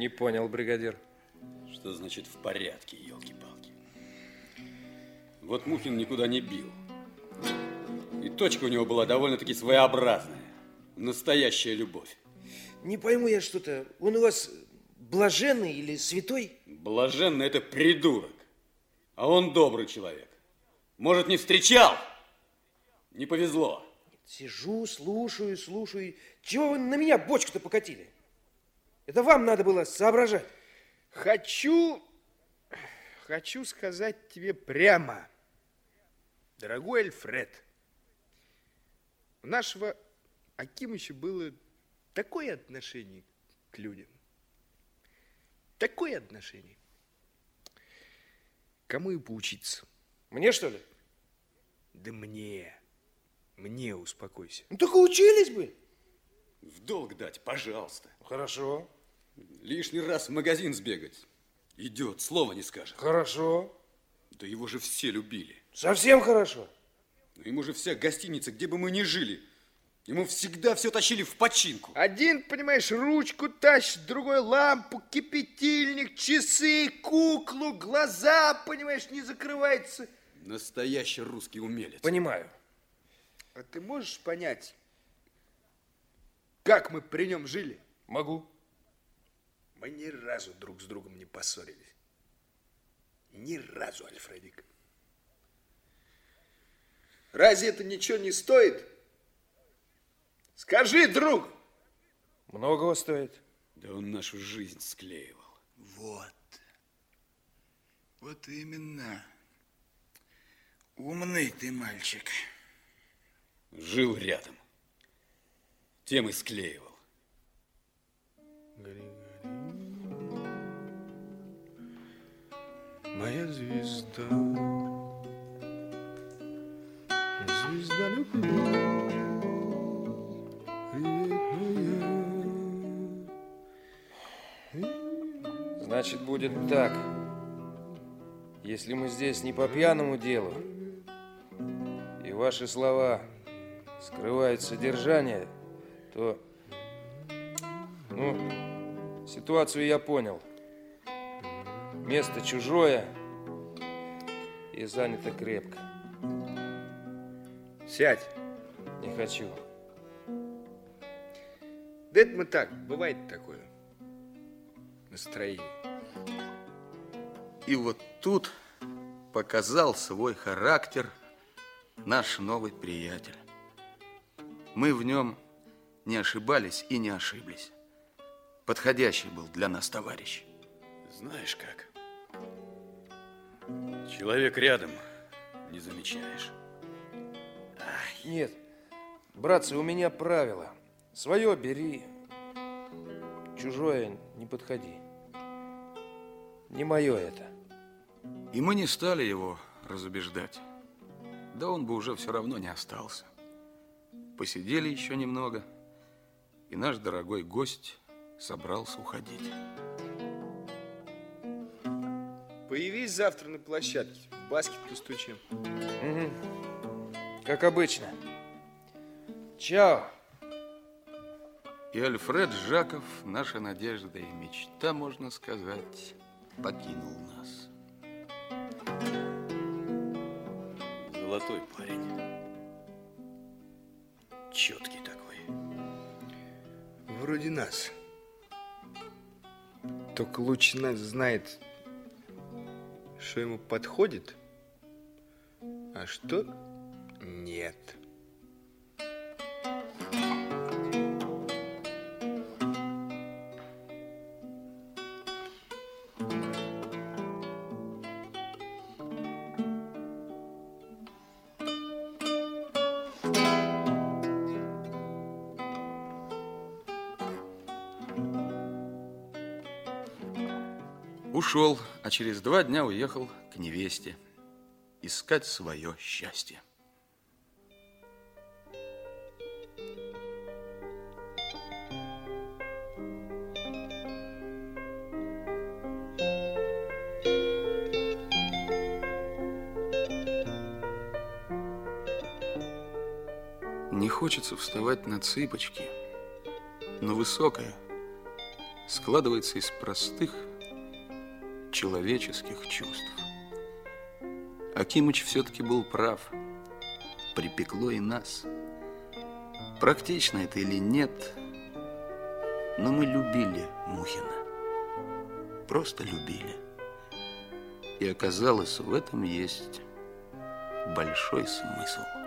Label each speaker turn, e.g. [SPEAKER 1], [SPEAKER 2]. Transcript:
[SPEAKER 1] Не понял, бригадир.
[SPEAKER 2] Что значит в порядке, елки-палки? Вот Мухин никуда не бил. И точка у него была довольно-таки своеобразная. Настоящая любовь.
[SPEAKER 3] Не пойму я что-то. Он у вас блаженный или святой?
[SPEAKER 2] Блаженный это придурок. А он добрый человек. Может, не встречал? Не повезло.
[SPEAKER 3] Сижу, слушаю, слушаю. Чего вы на меня бочку-то покатили? Это вам надо было соображать.
[SPEAKER 4] Хочу, хочу сказать тебе прямо, дорогой Альфред, у нашего Акимыча было такое отношение к людям, такое отношение. Кому и поучиться?
[SPEAKER 3] Мне, что ли?
[SPEAKER 4] Да мне. Мне успокойся.
[SPEAKER 3] Ну, только учились бы.
[SPEAKER 2] В долг дать, пожалуйста.
[SPEAKER 3] Хорошо.
[SPEAKER 2] Лишний раз в магазин сбегать. Идет, слова не скажет.
[SPEAKER 3] Хорошо.
[SPEAKER 2] Да его же все любили.
[SPEAKER 3] Совсем хорошо.
[SPEAKER 2] Но ему же вся гостиница, где бы мы ни жили, ему всегда все тащили в починку.
[SPEAKER 4] Один, понимаешь, ручку тащит, другой лампу, кипятильник, часы, куклу, глаза, понимаешь, не закрывается.
[SPEAKER 2] Настоящий русский умелец.
[SPEAKER 3] Понимаю.
[SPEAKER 4] А ты можешь понять, как мы при нем жили?
[SPEAKER 3] Могу.
[SPEAKER 4] Мы ни разу друг с другом не поссорились. Ни разу, Альфредик. Разве это ничего не стоит? Скажи, друг!
[SPEAKER 3] Многого стоит.
[SPEAKER 2] Да он нашу жизнь склеивал.
[SPEAKER 5] Вот. Вот именно. Умный ты мальчик.
[SPEAKER 2] Жил рядом. Тем и склеивал.
[SPEAKER 4] Гори, Моя звезда. Звезда любви.
[SPEAKER 3] Значит, будет так. Если мы здесь не по пьяному делу, и ваши слова скрывают содержание, то, ну, ситуацию я понял. Место чужое и занято крепко.
[SPEAKER 4] Сядь.
[SPEAKER 3] Не хочу.
[SPEAKER 4] Да это мы так, бывает такое. Настроение.
[SPEAKER 5] И вот тут показал свой характер наш новый приятель. Мы в нем не ошибались и не ошиблись. Подходящий был для нас товарищ.
[SPEAKER 2] Знаешь как? Человек рядом не замечаешь.
[SPEAKER 3] Нет, братцы, у меня правило. Свое бери, чужое не подходи. Не мое это.
[SPEAKER 5] И мы не стали его разубеждать. Да он бы уже все равно не остался. Посидели еще немного, и наш дорогой гость собрался уходить.
[SPEAKER 4] Появись завтра на площадке. В баскет постучим.
[SPEAKER 3] Мгм. Как обычно. Чао.
[SPEAKER 5] И Альфред Жаков, наша надежда и мечта, можно сказать, покинул нас.
[SPEAKER 2] Золотой парень. Четкий такой.
[SPEAKER 4] Вроде нас. Только лучше нас знает, что ему подходит, а что нет.
[SPEAKER 5] Ушел, а через два дня уехал к невесте искать свое счастье. Не хочется вставать на цыпочки, но высокая, складывается из простых человеческих чувств. Акимыч все-таки был прав. Припекло и нас. Практично это или нет, но мы любили Мухина. Просто любили. И оказалось, в этом есть большой смысл.